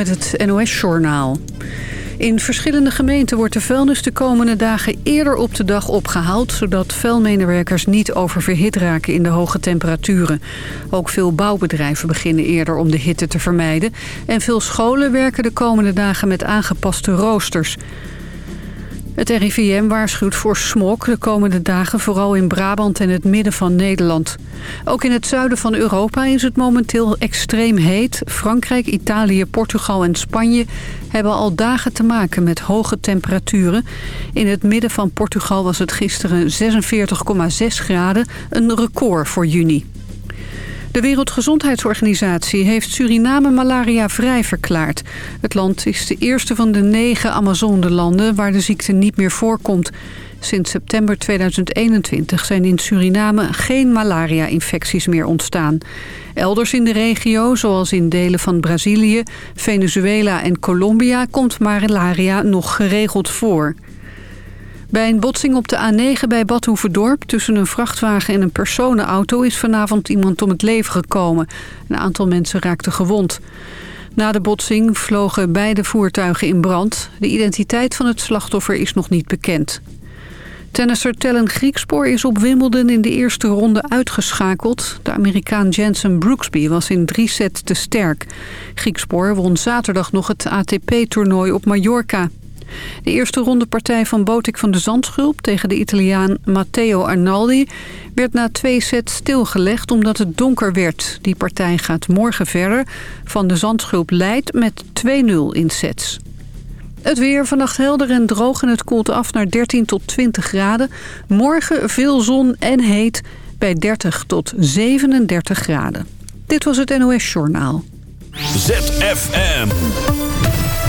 met het NOS-journaal. In verschillende gemeenten wordt de vuilnis de komende dagen eerder op de dag opgehaald... zodat vuilmedewerkers niet oververhit raken in de hoge temperaturen. Ook veel bouwbedrijven beginnen eerder om de hitte te vermijden... en veel scholen werken de komende dagen met aangepaste roosters... Het RIVM waarschuwt voor smog de komende dagen vooral in Brabant en het midden van Nederland. Ook in het zuiden van Europa is het momenteel extreem heet. Frankrijk, Italië, Portugal en Spanje hebben al dagen te maken met hoge temperaturen. In het midden van Portugal was het gisteren 46,6 graden, een record voor juni. De Wereldgezondheidsorganisatie heeft Suriname malaria-vrij verklaard. Het land is de eerste van de negen Amazone-landen waar de ziekte niet meer voorkomt. Sinds september 2021 zijn in Suriname geen malaria-infecties meer ontstaan. Elders in de regio, zoals in delen van Brazilië, Venezuela en Colombia... komt malaria nog geregeld voor. Bij een botsing op de A9 bij Badhoevedorp... tussen een vrachtwagen en een personenauto... is vanavond iemand om het leven gekomen. Een aantal mensen raakten gewond. Na de botsing vlogen beide voertuigen in brand. De identiteit van het slachtoffer is nog niet bekend. Tennisser Tellen Griekspoor is op Wimbledon in de eerste ronde uitgeschakeld. De Amerikaan Jensen Brooksby was in drie sets te sterk. Griekspoor won zaterdag nog het ATP-toernooi op Mallorca. De eerste rondepartij van Botik van de Zandschulp tegen de Italiaan Matteo Arnaldi werd na twee sets stilgelegd omdat het donker werd. Die partij gaat morgen verder. Van de Zandschulp leidt met 2-0 in sets. Het weer vannacht helder en droog en het koelt af naar 13 tot 20 graden. Morgen veel zon en heet bij 30 tot 37 graden. Dit was het NOS Journaal. ZFM.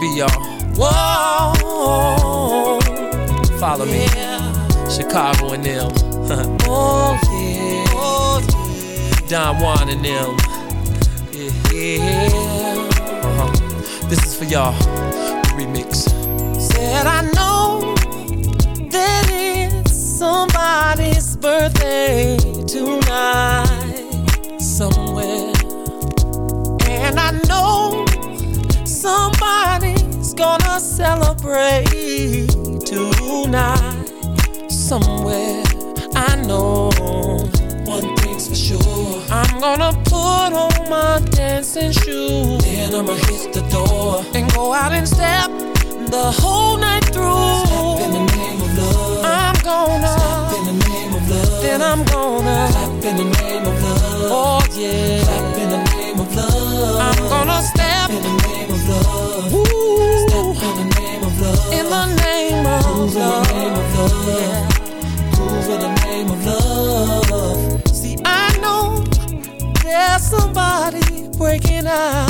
Piper I'ma hit the door and go out and step the whole night through. Step in the name of love. I'm gonna step in the name of love. Then I'm gonna clap in the name of love. Oh yeah, clap in the name of love. I'm gonna step in the name of love. Ooh, step in the name of love. In the name of Move love. In the name of love. Yeah. Move in the name of love. See, I know there's somebody breaking out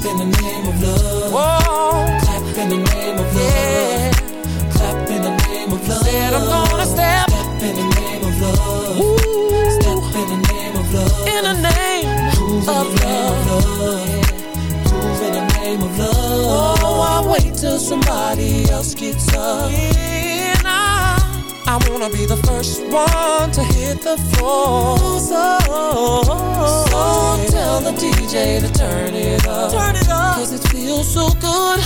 Step in the name of love. Whoa. Clap in the name of love. Yeah. Clap in the name of love. Said I'm gonna step. Step in the name of love. Ooh. Step in the name of love. In the name Prove of in the name love. of love. Prove in the name of love. Oh, I wait till somebody else gets up. I, I wanna be the first one to hit the floor. So, so tell the DJ to turn it up. Turn it up. Cause it feels so good.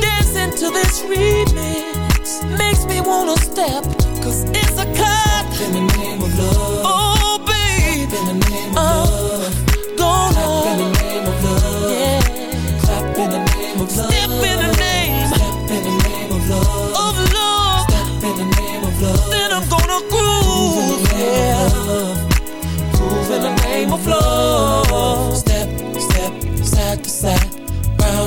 Dancing to this remix makes me wanna step. Cause it's a cut. In the name of love. Oh, babe. In the name of uh, love. Gonna. Clap in the name of love. Yeah. Clap in the name of love. Step in the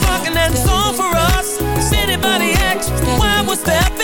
Rocking that song for us. If anybody asks why we're stepping,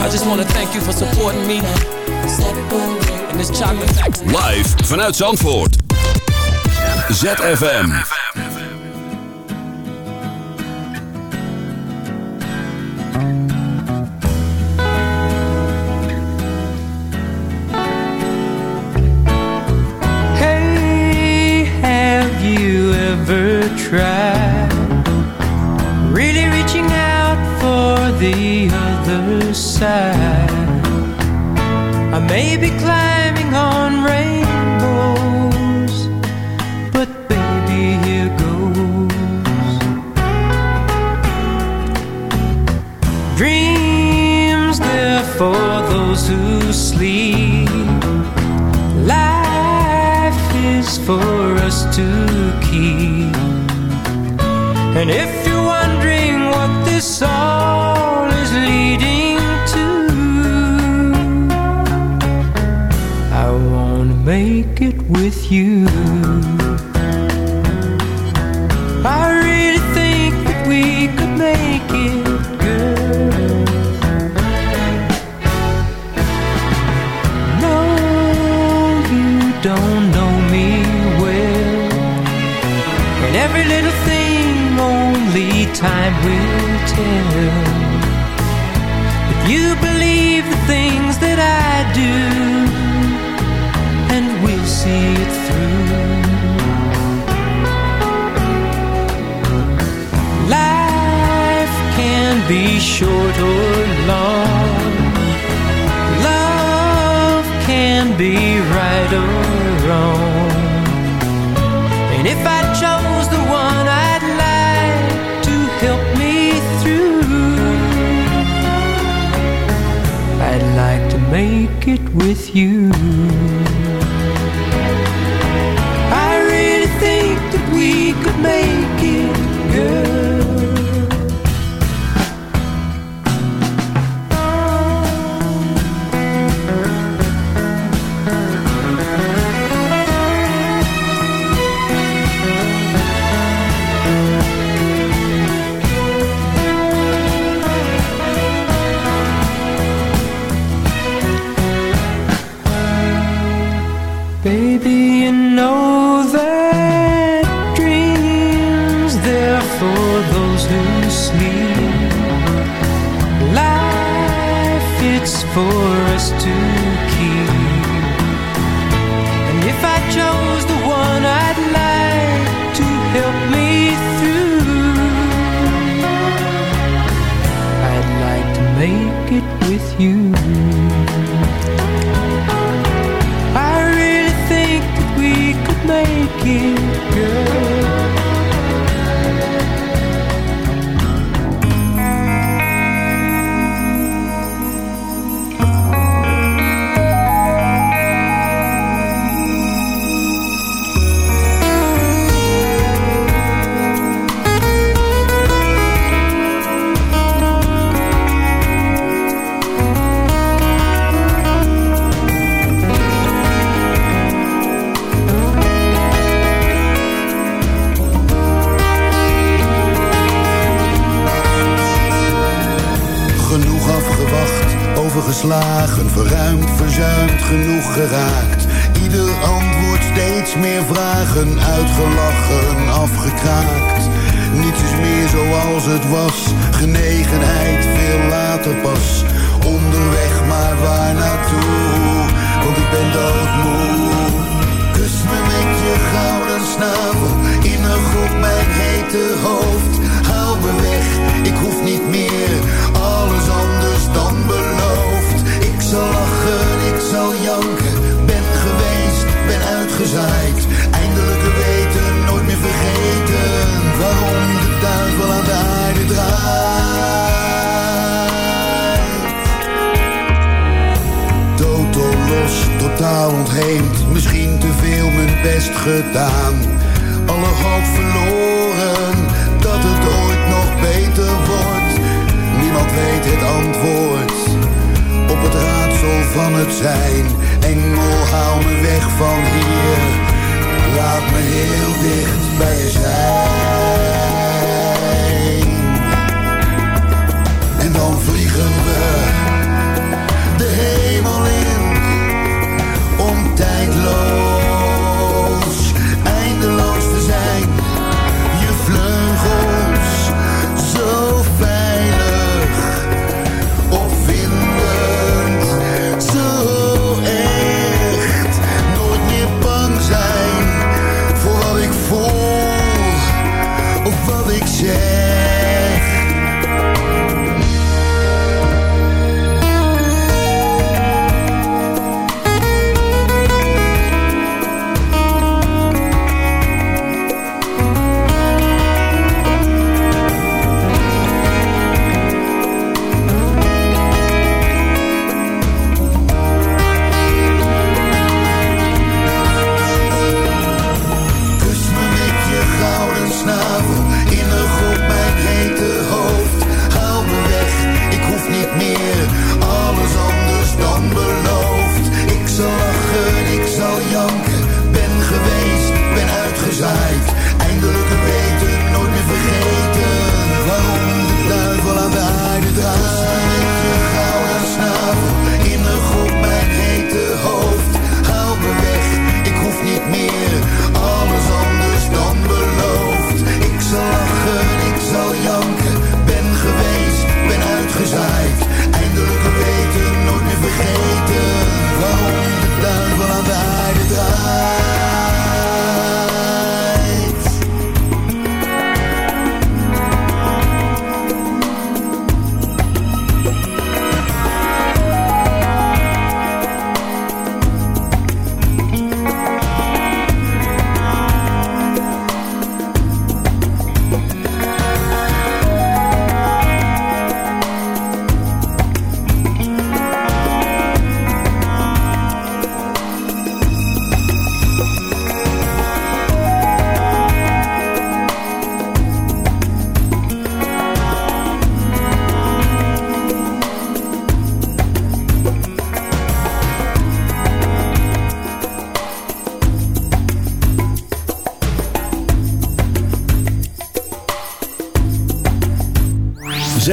I just wanna thank you for supporting me. In this chocolate factory. Live vanuit Zandvoort. ZFM. baby climbing on rainbows. But baby, here goes. Dreams, they're for those who sleep. Life is for us to keep. And if make it with you. I really think that we could make it good. No, you don't know me well, and every little thing only time will tell. If you believe the things that I do see it through. Life can be short or long. Love can be right or wrong. And if I chose the one I'd like to help me through, I'd like to make it with you.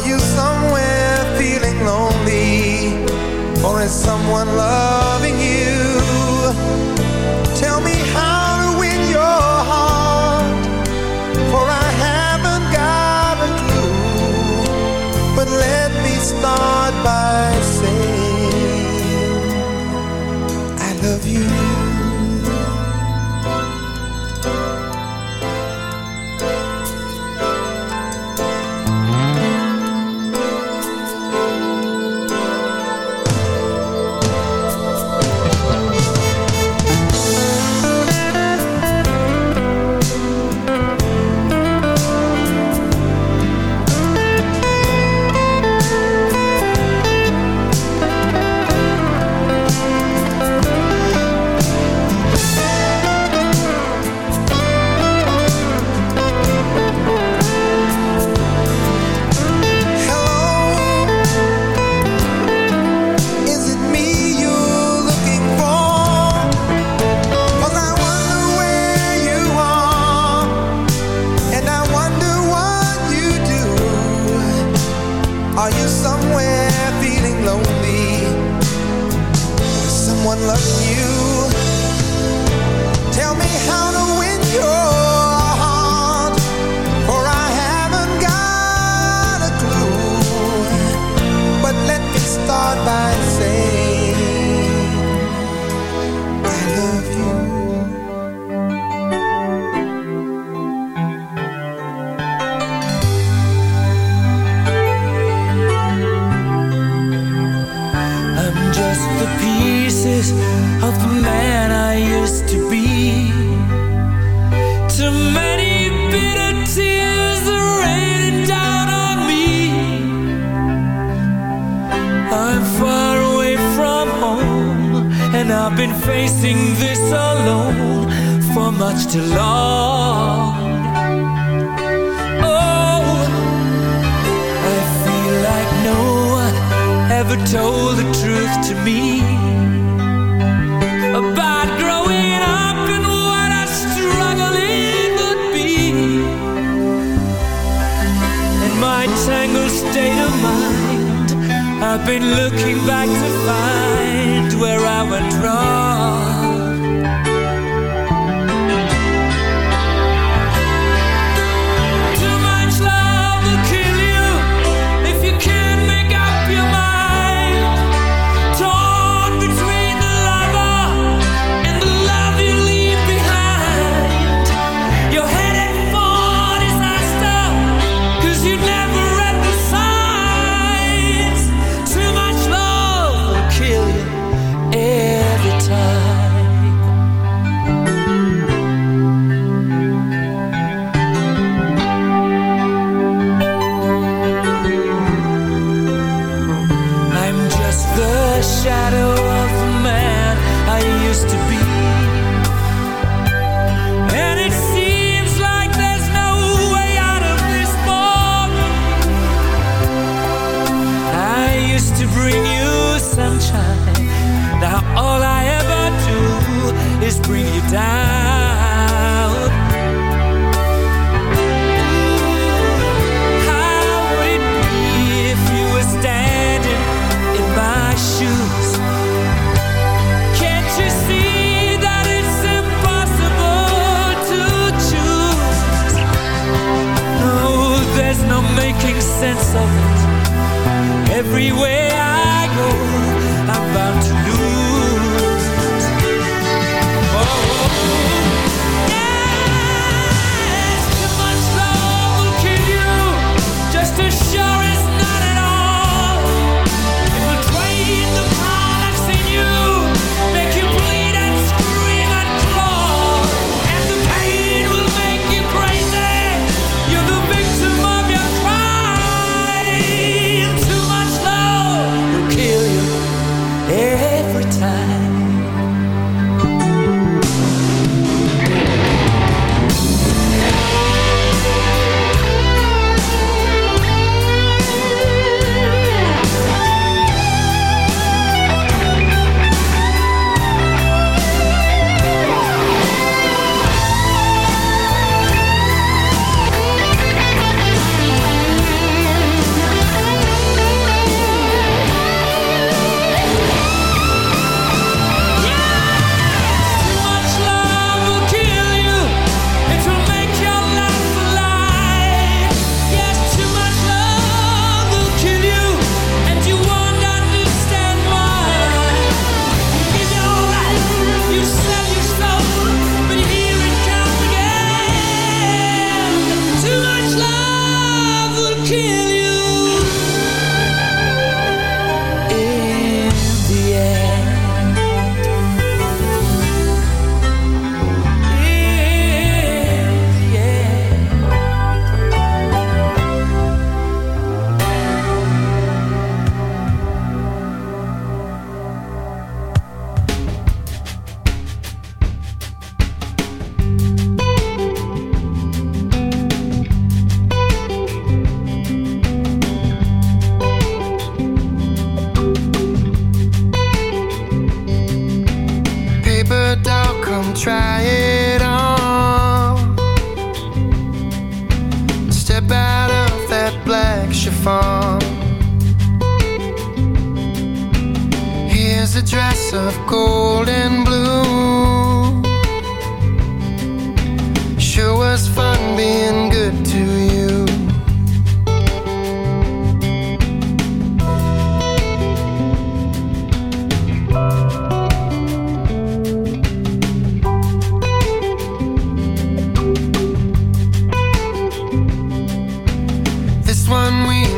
Are you somewhere feeling lonely? Or is someone loved?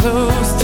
close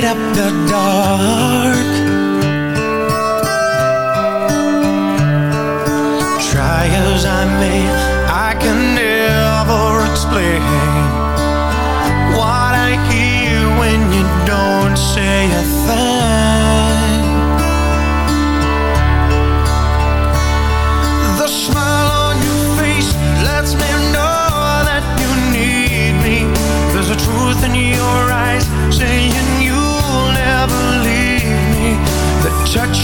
light up the dark.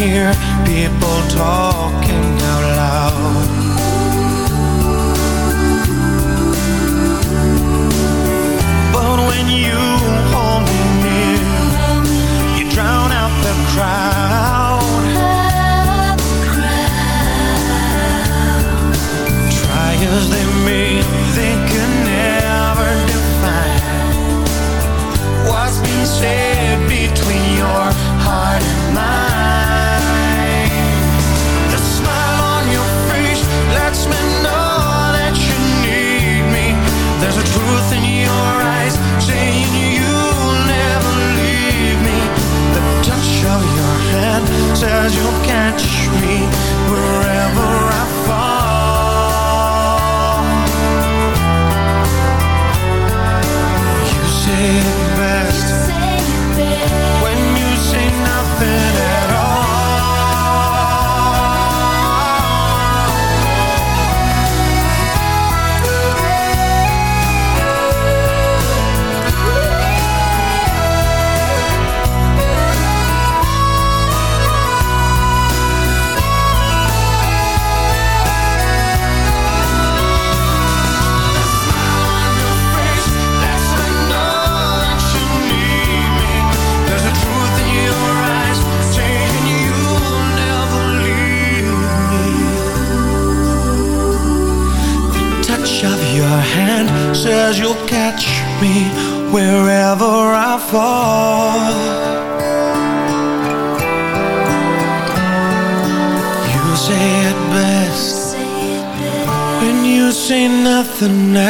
hear people talking out loud. But when you hold me near You drown out the crowd. Try as they may says you'll catch me wherever nothing at